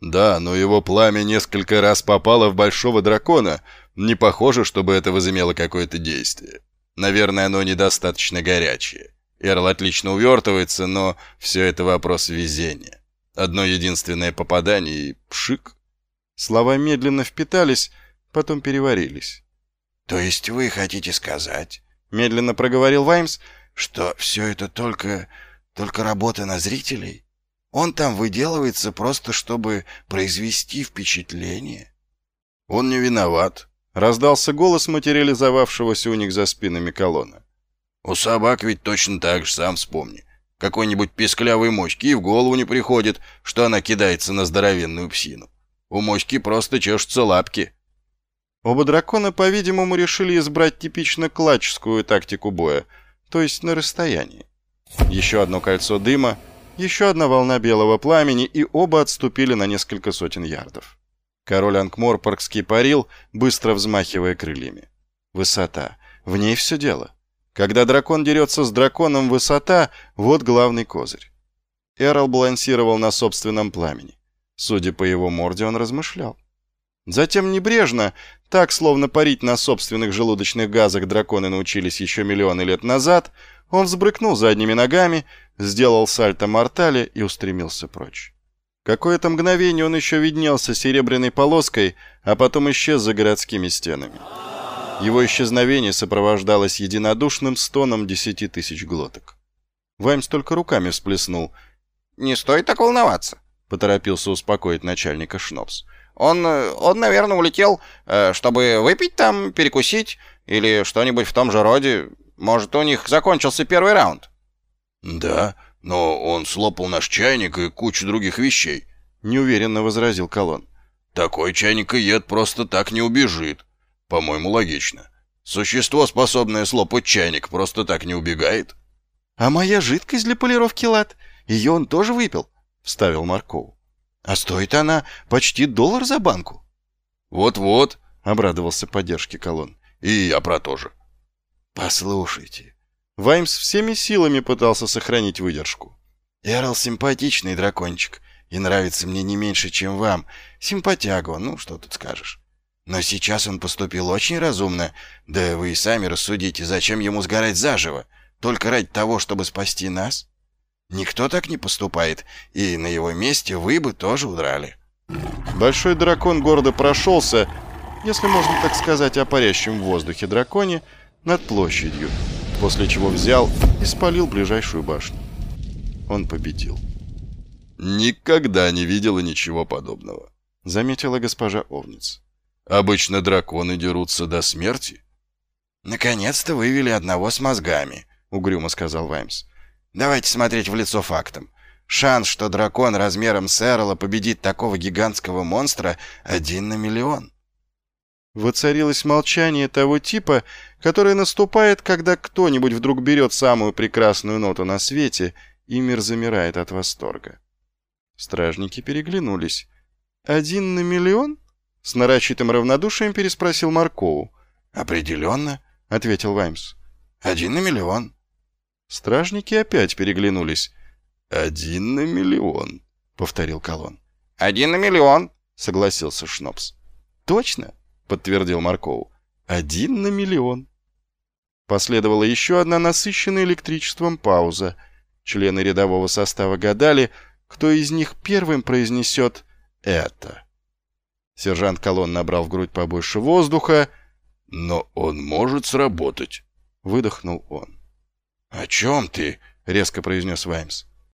Да, но его пламя несколько раз попало в большого дракона. Не похоже, чтобы это возымело какое-то действие. Наверное, оно недостаточно горячее. Эрл отлично увертывается, но все это вопрос везения. Одно единственное попадание и пшик. Слова медленно впитались, потом переварились. «То есть вы хотите сказать, — медленно проговорил Ваймс, — что все это только... только работа на зрителей? Он там выделывается просто, чтобы произвести впечатление?» «Он не виноват», — раздался голос материализовавшегося у них за спинами колонны. «У собак ведь точно так же, сам вспомни. Какой-нибудь песклявый мочки и в голову не приходит, что она кидается на здоровенную псину. У мочки просто чешутся лапки». Оба дракона, по-видимому, решили избрать типично клачскую тактику боя, то есть на расстоянии. Еще одно кольцо дыма, еще одна волна белого пламени, и оба отступили на несколько сотен ярдов. Король Анкморпоргский парил, быстро взмахивая крыльями. Высота. В ней все дело. Когда дракон дерется с драконом, высота — вот главный козырь. Эрл балансировал на собственном пламени. Судя по его морде, он размышлял. Затем небрежно, так словно парить на собственных желудочных газах драконы научились еще миллионы лет назад, он взбрыкнул задними ногами, сделал сальто мортале и устремился прочь. Какое-то мгновение он еще виднелся серебряной полоской, а потом исчез за городскими стенами. Его исчезновение сопровождалось единодушным стоном десяти тысяч глоток. Ваймс только руками всплеснул. «Не стоит так волноваться», — поторопился успокоить начальника Шнопс. «Он, он, наверное, улетел, э, чтобы выпить там, перекусить или что-нибудь в том же роде. Может, у них закончился первый раунд?» «Да, но он слопал наш чайник и кучу других вещей», — неуверенно возразил Колон. «Такой чайник и ед просто так не убежит. По-моему, логично. Существо, способное слопать чайник, просто так не убегает». «А моя жидкость для полировки лад, ее он тоже выпил», — вставил Марков. «А стоит она почти доллар за банку». «Вот-вот», — обрадовался поддержке Колон. «И я про то же». «Послушайте». Ваймс всеми силами пытался сохранить выдержку. «Эрл симпатичный дракончик, и нравится мне не меньше, чем вам. Симпатяга ну, что тут скажешь. Но сейчас он поступил очень разумно. Да вы и сами рассудите, зачем ему сгорать заживо? Только ради того, чтобы спасти нас? Никто так не поступает, и на его месте вы бы тоже удрали». Большой дракон гордо прошелся, если можно так сказать о парящем в воздухе драконе, над площадью, после чего взял и спалил ближайшую башню. Он победил. «Никогда не видела ничего подобного», — заметила госпожа Овниц. «Обычно драконы дерутся до смерти». «Наконец-то вывели одного с мозгами», — угрюмо сказал Ваймс. «Давайте смотреть в лицо фактом. Шанс, что дракон размером с Эрла победит такого гигантского монстра, один на миллион». Воцарилось молчание того типа, которое наступает, когда кто-нибудь вдруг берет самую прекрасную ноту на свете, и мир замирает от восторга. Стражники переглянулись. «Один на миллион?» — с нарочитым равнодушием переспросил Маркову. «Определенно», — ответил Ваймс. «Один на миллион». Стражники опять переглянулись. «Один на миллион», — повторил Колон. «Один на миллион», — согласился Шнопс. «Точно?» Подтвердил Маркову. «Один на миллион». Последовала еще одна насыщенная электричеством пауза. Члены рядового состава гадали, кто из них первым произнесет «это». Сержант Колон набрал в грудь побольше воздуха. «Но он может сработать», — выдохнул он. «О чем ты?» — резко произнес Ваймс.